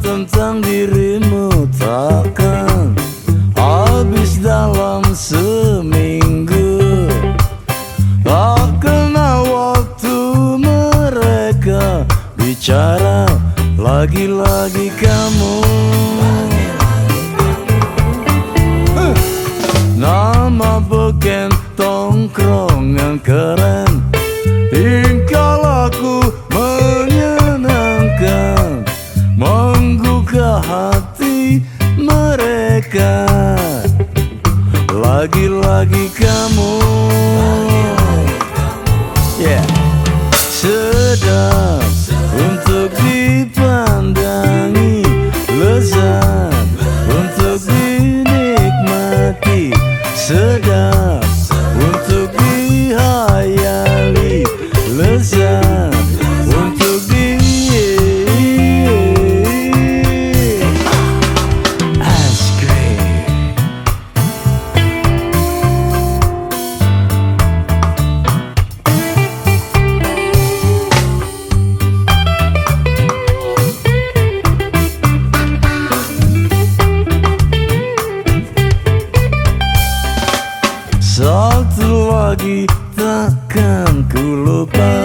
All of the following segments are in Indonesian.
tentang dirimu takkan habis dalam seminggu. Tak kenal waktu mereka bicara lagi-lagi kamu hati mereka. Lagi-lagi kamu. Yeah. Sedap untuk dipandangi Lezat untuk dinikmati. Sedap lupa.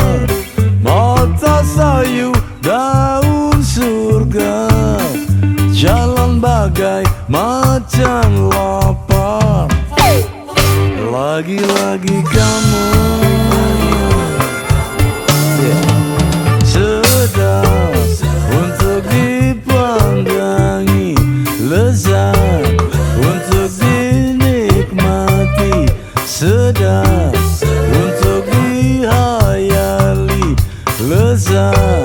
Mata sayu daun surga. Jalan bagai macan lapar. Lagi-lagi kamu. Sedap untuk dipanggangi Lezat untuk dinikmati. Sedap vida.